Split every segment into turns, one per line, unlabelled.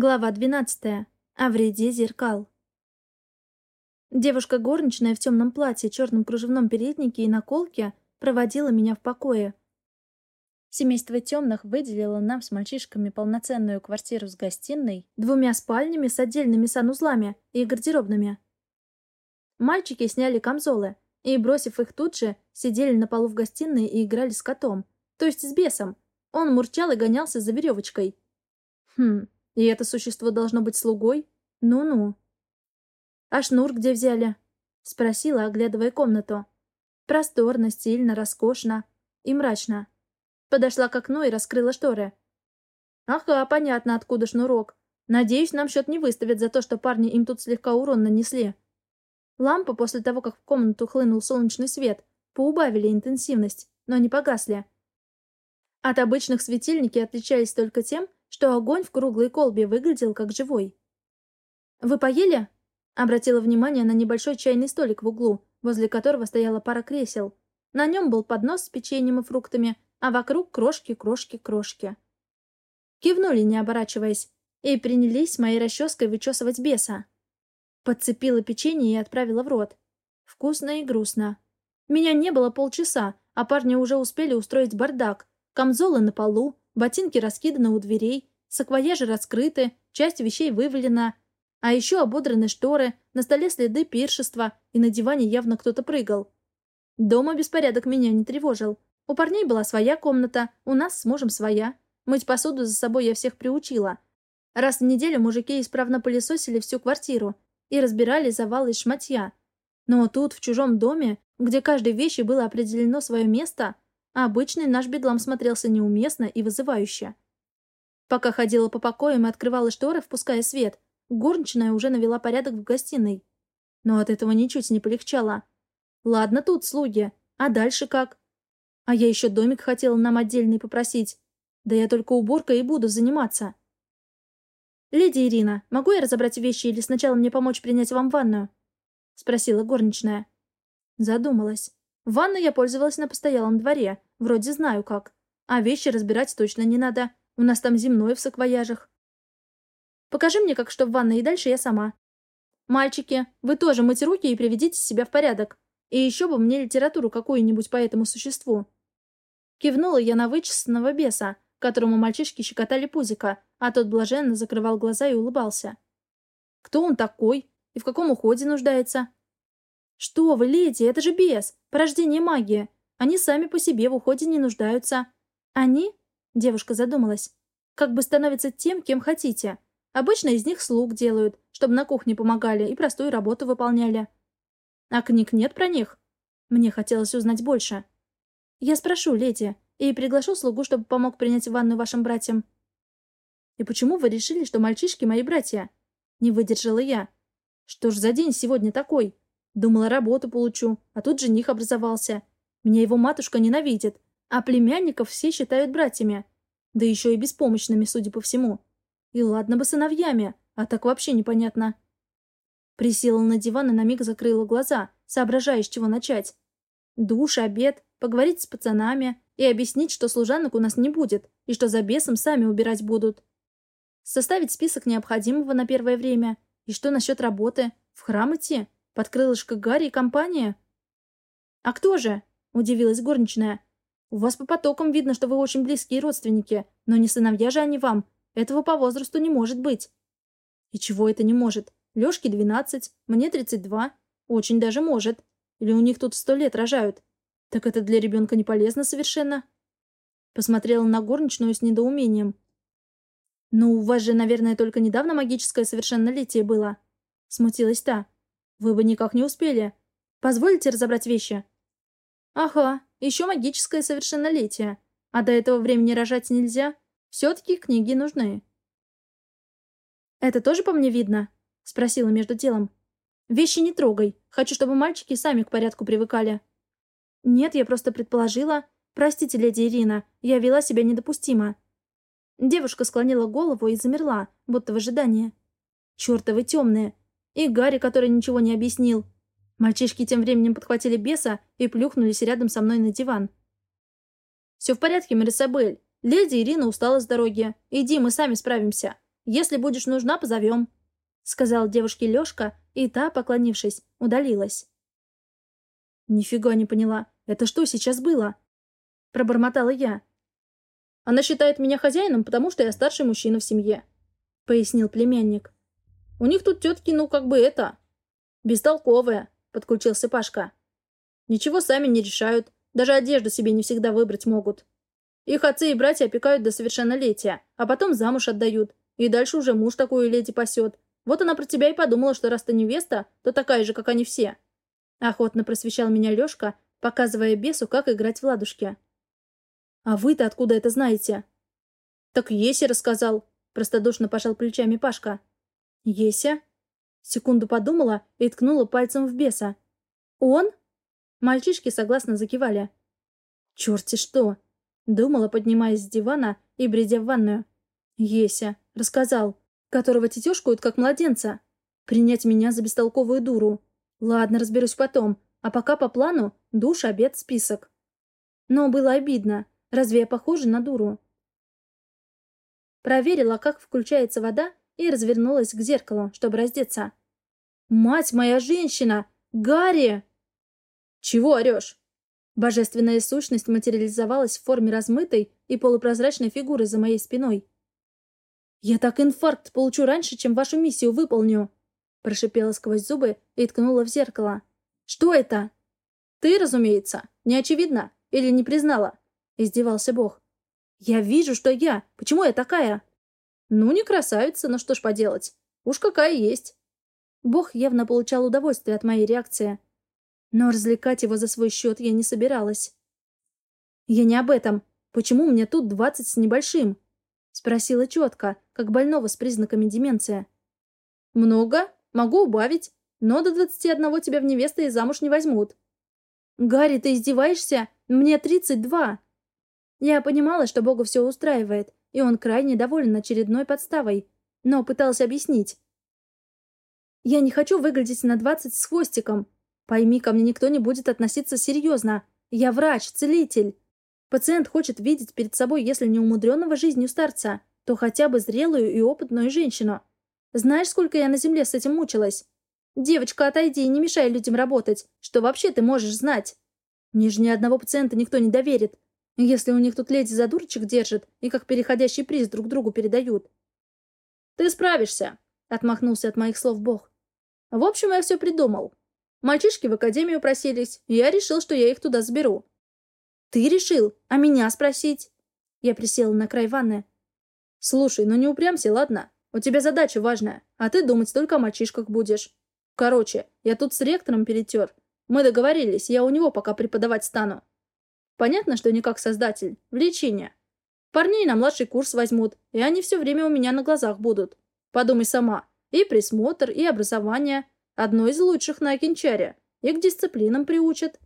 Глава 12. О вреде зеркал. Девушка горничная в темном платье, черном кружевном переднике и наколке проводила меня в покое. Семейство темных выделило нам с мальчишками полноценную квартиру с гостиной, двумя спальнями с отдельными санузлами и гардеробными. Мальчики сняли камзолы и, бросив их тут же, сидели на полу в гостиной и играли с котом, то есть с бесом. Он мурчал и гонялся за веревочкой. Хм, и это существо должно быть слугой? Ну-ну. «А шнур где взяли?» — спросила, оглядывая комнату. Просторно, стильно, роскошно и мрачно. Подошла к окну и раскрыла шторы. «Ага, понятно, откуда шнурок. Надеюсь, нам счет не выставят за то, что парни им тут слегка урон нанесли». Лампы, после того, как в комнату хлынул солнечный свет, поубавили интенсивность, но не погасли. От обычных светильники отличались только тем, что огонь в круглой колбе выглядел как живой. «Вы поели?» — обратила внимание на небольшой чайный столик в углу, возле которого стояла пара кресел. На нем был поднос с печеньем и фруктами, а вокруг крошки, крошки, крошки. Кивнули, не оборачиваясь, и принялись моей расческой вычесывать беса. Подцепила печенье и отправила в рот. Вкусно и грустно. Меня не было полчаса, а парни уже успели устроить бардак. Камзолы на полу, Ботинки раскиданы у дверей, саквояжи раскрыты, часть вещей вывалена. А еще ободраны шторы, на столе следы пиршества, и на диване явно кто-то прыгал. Дома беспорядок меня не тревожил. У парней была своя комната, у нас с мужем своя. Мыть посуду за собой я всех приучила. Раз в неделю мужики исправно пылесосили всю квартиру и разбирали завалы из шматья. Но тут, в чужом доме, где каждой вещи было определено свое место, обычный наш бедлам смотрелся неуместно и вызывающе. Пока ходила по покоям и открывала шторы, впуская свет, горничная уже навела порядок в гостиной. Но от этого ничуть не полегчало. Ладно тут слуги, а дальше как? А я еще домик хотела нам отдельный попросить. Да я только уборкой и буду заниматься. «Леди Ирина, могу я разобрать вещи или сначала мне помочь принять вам ванную?» — спросила горничная. Задумалась. Ванной я пользовалась на постоялом дворе, вроде знаю как. А вещи разбирать точно не надо. У нас там земной в саквояжах. Покажи мне, как что в ванной, и дальше я сама. Мальчики, вы тоже мыть руки и приведите себя в порядок. И еще бы мне литературу какую-нибудь по этому существу. Кивнула я на вычесанного беса, которому мальчишки щекотали пузика, а тот блаженно закрывал глаза и улыбался. Кто он такой? И в каком уходе нуждается? «Что вы, леди, это же бес, порождение магии. Они сами по себе в уходе не нуждаются. Они?» — девушка задумалась. «Как бы становятся тем, кем хотите. Обычно из них слуг делают, чтобы на кухне помогали и простую работу выполняли. А книг нет про них? Мне хотелось узнать больше. Я спрошу, леди, и приглашу слугу, чтобы помог принять ванну вашим братьям». «И почему вы решили, что мальчишки мои братья?» Не выдержала я. «Что ж за день сегодня такой?» Думала, работу получу, а тут жених образовался. Меня его матушка ненавидит, а племянников все считают братьями. Да еще и беспомощными, судя по всему. И ладно бы сыновьями, а так вообще непонятно. Присела на диван и на миг закрыла глаза, соображая, с чего начать. Душ, обед, поговорить с пацанами и объяснить, что служанок у нас не будет, и что за бесом сами убирать будут. Составить список необходимого на первое время. И что насчет работы? В храм идти? Под крылышко Гарри и компания? А кто же? Удивилась горничная. У вас по потокам видно, что вы очень близкие родственники, но не сыновья же они вам. Этого по возрасту не может быть. И чего это не может? Лёшке двенадцать, мне тридцать два. Очень даже может. Или у них тут сто лет рожают. Так это для ребенка не полезно совершенно. Посмотрела на горничную с недоумением. «Ну, у вас же, наверное, только недавно магическое совершеннолетие было», — смутилась та. Вы бы никак не успели. Позволите разобрать вещи? Ага, еще магическое совершеннолетие. А до этого времени рожать нельзя. Все-таки книги нужны. Это тоже по мне видно? Спросила между делом. Вещи не трогай. Хочу, чтобы мальчики сами к порядку привыкали. Нет, я просто предположила. Простите, леди Ирина, я вела себя недопустимо. Девушка склонила голову и замерла, будто в ожидании. Чертовы темные. И Гарри, который ничего не объяснил. Мальчишки тем временем подхватили беса и плюхнулись рядом со мной на диван. «Все в порядке, Марисабель. Леди Ирина устала с дороги. Иди, мы сами справимся.
Если будешь нужна, позовем», — сказал девушке Лёшка, и та, поклонившись, удалилась.
«Нифига не поняла. Это что сейчас было?» — пробормотала я.
«Она считает меня хозяином, потому что я старший мужчина в семье», — пояснил племянник. «У них тут тетки, ну, как бы это... бестолковые», — подключился Пашка. «Ничего сами не решают, даже одежду себе не всегда выбрать могут. Их отцы и братья опекают до совершеннолетия, а потом замуж отдают, и дальше уже муж такую леди пасет. Вот она про тебя и подумала, что раз ты невеста, то такая же, как они все». Охотно просвещал меня Лёшка, показывая бесу, как играть в ладушки. «А вы-то откуда это знаете?» «Так Еся рассказал», — простодушно пожал плечами Пашка.
«Еся?» Секунду подумала и ткнула пальцем в беса. «Он?» Мальчишки согласно закивали. «Черти что!» Думала, поднимаясь с дивана и бредя в ванную. «Еся», — рассказал, которого тетешкуют как младенца. Принять меня за бестолковую дуру. Ладно, разберусь потом, а пока по плану душ, обед, список. Но было обидно. Разве я похожа на дуру? Проверила, как включается вода, и развернулась к зеркалу, чтобы раздеться. «Мать моя женщина! Гарри!» «Чего орешь?» Божественная сущность материализовалась в форме размытой и полупрозрачной фигуры за моей спиной. «Я так инфаркт получу раньше, чем вашу миссию выполню!» Прошипела сквозь зубы и ткнула в зеркало. «Что это?» «Ты, разумеется. Не очевидно? Или не признала?» Издевался Бог. «Я вижу, что я. Почему я такая?» «Ну, не красавица, но что ж поделать. Уж какая есть». Бог явно получал удовольствие от моей реакции. Но развлекать его за свой счет я не собиралась. «Я не об этом. Почему мне тут двадцать с небольшим?» Спросила четко, как больного с признаками деменции. «Много? Могу убавить. Но до двадцати одного тебя в невесты и замуж не возьмут». «Гарри, ты издеваешься? Мне тридцать два!» Я понимала, что Богу все устраивает, и он крайне доволен очередной подставой, но пытался объяснить. «Я не хочу выглядеть на двадцать с хвостиком. Пойми, ко мне никто не будет относиться серьезно. Я врач, целитель. Пациент хочет видеть перед собой, если не умудренного жизнью старца, то хотя бы зрелую и опытную женщину. Знаешь, сколько я на земле с этим мучилась? Девочка, отойди и не мешай людям работать. Что вообще ты можешь знать? Мне же ни одного пациента никто не доверит. Если у них тут леди за дурочек держат и как переходящий приз друг другу передают. Ты справишься, отмахнулся от моих слов Бог. В общем, я все придумал. Мальчишки в академию просились, и я решил, что я их туда заберу. «Ты решил? А меня спросить?» Я присела на край ванны. «Слушай, ну не упрямся, ладно? У тебя задача важная, а ты думать только о мальчишках будешь. Короче, я тут с ректором перетер. Мы договорились, я у него пока преподавать стану. Понятно, что не как создатель, в лечение. Парней на младший курс возьмут, и они все время у меня на глазах будут. Подумай сама. И присмотр, и образование. Одно из лучших на Акинчаре. И к дисциплинам приучат.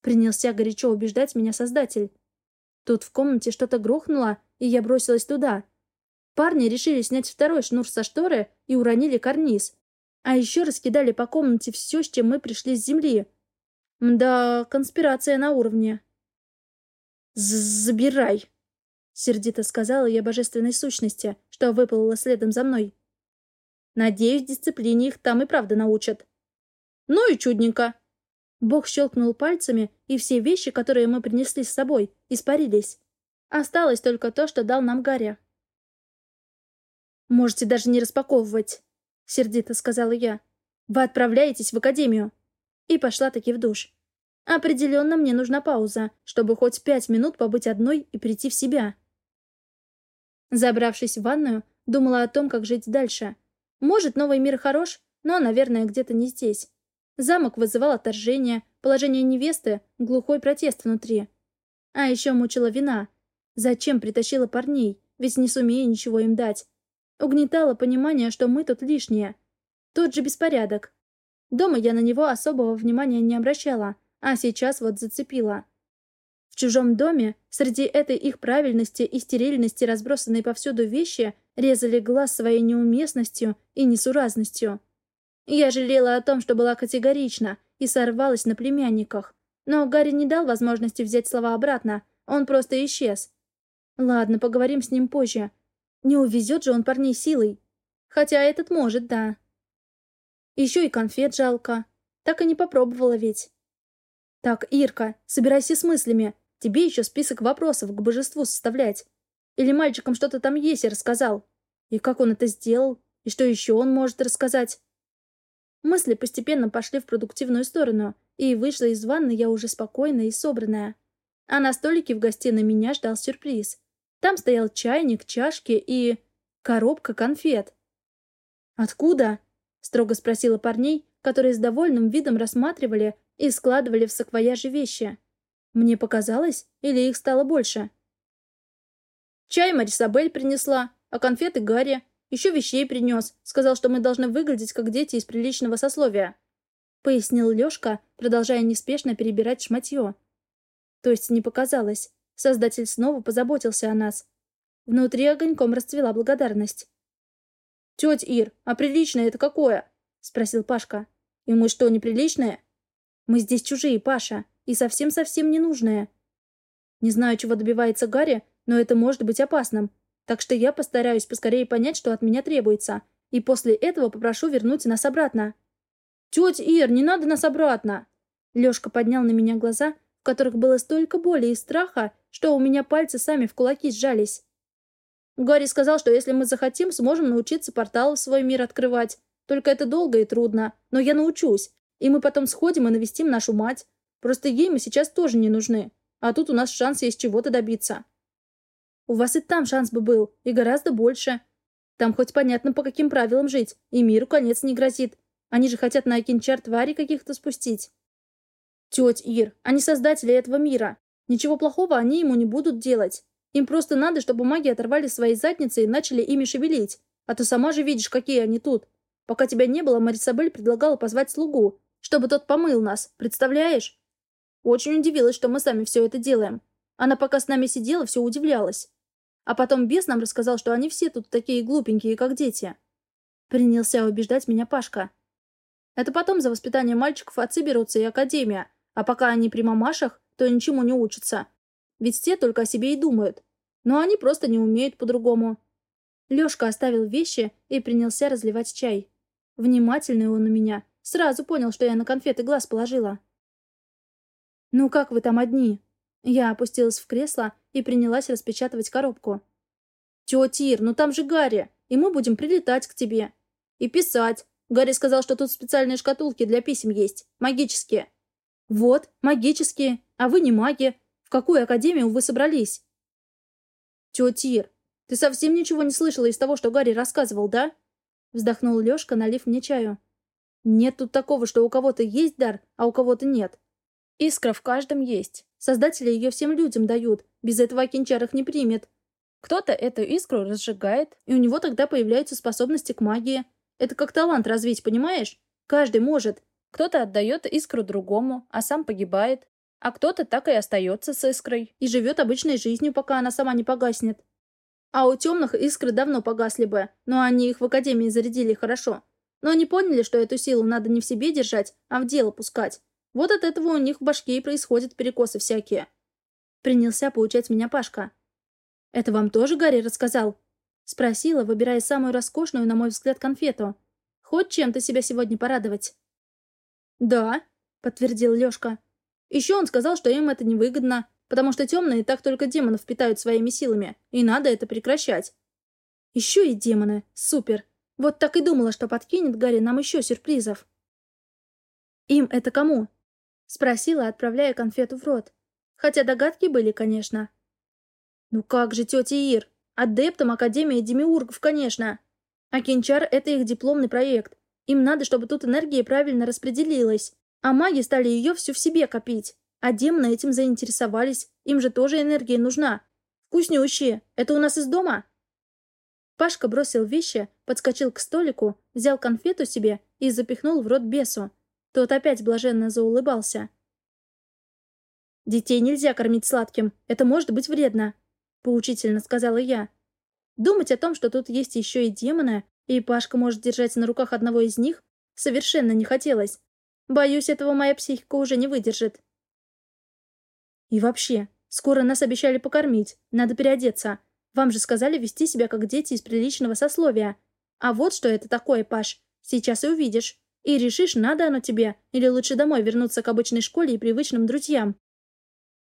Принялся горячо убеждать меня создатель. Тут в комнате что-то грохнуло, и я бросилась туда. Парни решили снять второй шнур со шторы и уронили карниз. А еще раскидали по комнате все, с чем мы пришли с земли. Да, конспирация на уровне. «Забирай!» — сердито сказала я божественной сущности, что выплыла следом за мной. «Надеюсь, дисциплине их там и правда научат». «Ну и чудненько!» Бог щелкнул пальцами, и все вещи, которые мы принесли с собой, испарились. Осталось только то, что дал нам Гарри. «Можете даже не распаковывать», — сердито сказала я. «Вы отправляетесь в академию». И пошла таки в душ. Определенно мне нужна пауза, чтобы хоть пять минут побыть одной и прийти в себя. Забравшись в ванную, думала о том, как жить дальше. Может, новый мир хорош, но, наверное, где-то не здесь. Замок вызывал отторжение, положение невесты, глухой протест внутри. А еще мучила вина. Зачем притащила парней, ведь не сумею ничего им дать. Угнетало понимание, что мы тут лишние. Тот же беспорядок. Дома я на него особого внимания не обращала, а сейчас вот зацепила. В чужом доме, среди этой их правильности и стерильности разбросанной повсюду вещи, резали глаз своей неуместностью и несуразностью. Я жалела о том, что была категорична и сорвалась на племянниках. Но Гарри не дал возможности взять слова обратно, он просто исчез. Ладно, поговорим с ним позже. Не увезет же он парней силой. Хотя этот может, да. Еще и конфет жалко. Так и не попробовала ведь. Так, Ирка, собирайся с мыслями. Тебе еще список вопросов к божеству составлять. Или мальчикам что-то там есть и рассказал. И как он это сделал? И что еще он может рассказать? Мысли постепенно пошли в продуктивную сторону, и вышла из ванны я уже спокойная и собранная. А на столике в гостиной меня ждал сюрприз. Там стоял чайник, чашки и... коробка конфет. «Откуда?» — строго спросила парней, которые с довольным видом рассматривали и складывали в саквояжи вещи. Мне показалось, или их стало больше?
«Чай Марисабель принесла, а конфеты Гарри. Еще вещей принес. Сказал, что мы должны выглядеть как дети из приличного сословия», — пояснил Лешка, продолжая неспешно перебирать шматье. То есть не показалось. Создатель снова позаботился о нас. Внутри огоньком расцвела благодарность. «Тетя Ир, а приличное это какое?» — спросил Пашка. «И мы что, неприличные?» «Мы здесь чужие, Паша, и совсем-совсем ненужные». Не знаю, чего добивается Гарри, но это может быть опасным. Так что я постараюсь поскорее понять, что от меня требуется, и после этого попрошу вернуть нас обратно. «Тетя Ир, не надо нас обратно!» Лешка поднял на меня глаза, в которых было столько боли и страха, что у меня пальцы сами в кулаки сжались. Гарри сказал, что если мы захотим, сможем научиться портал в свой мир открывать. Только это долго и трудно. Но я научусь. И мы потом сходим и навестим нашу мать. Просто ей мы сейчас тоже не нужны. А тут у нас шанс есть чего-то добиться. У вас и там шанс бы был. И гораздо больше. Там хоть понятно, по каким правилам жить. И миру конец не грозит. Они же хотят на Акинчар твари каких-то спустить. Теть Ир, они создатели этого мира. Ничего плохого они ему не будут делать. Им просто надо, чтобы маги оторвали свои задницы и начали ими шевелить. А ты сама же видишь, какие они тут. Пока тебя не было, Марисабель предлагала позвать слугу, чтобы тот помыл нас, представляешь? Очень удивилась, что мы сами все это делаем. Она пока с нами сидела, все удивлялась. А потом бес нам рассказал, что они все тут такие глупенькие, как дети. Принялся убеждать меня Пашка. Это потом за воспитание мальчиков отцы берутся и академия, а пока они при мамашах, то ничему не учатся. Ведь те только о себе и думают. Но они просто не умеют по-другому. Лёшка оставил вещи и принялся разливать чай. Внимательный он у меня. Сразу понял, что я на конфеты глаз положила. «Ну как вы там одни?» Я опустилась в кресло и принялась распечатывать коробку. «Тётя Ир, ну там же Гарри, и мы будем прилетать к тебе. И писать. Гарри сказал, что тут специальные шкатулки для писем есть, магические». «Вот, магические. А вы не маги. В какую академию вы собрались?» «Тетя Ир, ты совсем ничего не слышала из того, что Гарри рассказывал, да?» Вздохнул Лешка, налив мне чаю. «Нет тут такого, что у кого-то есть дар, а у кого-то нет. Искра в каждом есть. Создатели ее всем людям дают. Без этого Акинчар их не примет. Кто-то эту искру разжигает, и у него тогда появляются способности к магии. Это как талант развить, понимаешь? Каждый может. Кто-то отдает искру другому, а сам погибает. А кто-то так и остается с искрой и живет обычной жизнью, пока она сама не погаснет. А у темных искры давно погасли бы, но они их в академии зарядили хорошо. Но они поняли, что эту силу надо не в себе держать, а в дело пускать. Вот от этого у них в башке и происходят перекосы всякие. Принялся поучать меня Пашка. «Это вам тоже Гарри рассказал?» Спросила, выбирая самую роскошную, на мой взгляд, конфету. «Хоть чем-то себя сегодня порадовать?» «Да», — подтвердил Лёшка. Еще он сказал, что им это невыгодно, потому что темные так только демонов питают своими силами, и надо это прекращать. Еще и демоны. Супер. Вот так и думала, что подкинет Гарри нам еще сюрпризов. Им это кому? Спросила, отправляя конфету в рот. Хотя догадки были, конечно. Ну как же, тетя Ир? Адептам Академии Демиургов, конечно. А Кинчар — это их дипломный проект. Им надо, чтобы тут энергия правильно распределилась. А маги стали ее всю в себе копить. А демоны этим заинтересовались. Им же тоже энергия нужна. Вкуснющие. Это у нас из дома?» Пашка бросил вещи, подскочил к столику, взял конфету себе и запихнул в рот бесу. Тот опять блаженно заулыбался. «Детей нельзя кормить сладким. Это может быть вредно», — поучительно сказала я. Думать о том, что тут есть еще и демоны, и Пашка может держать на руках одного из них, совершенно не хотелось. Боюсь, этого моя психика уже не выдержит. И вообще, скоро нас обещали покормить. Надо переодеться. Вам же сказали вести себя как дети из приличного сословия.
А вот что это такое, Паш. Сейчас и увидишь. И решишь, надо оно тебе, или лучше домой вернуться к обычной школе и привычным друзьям.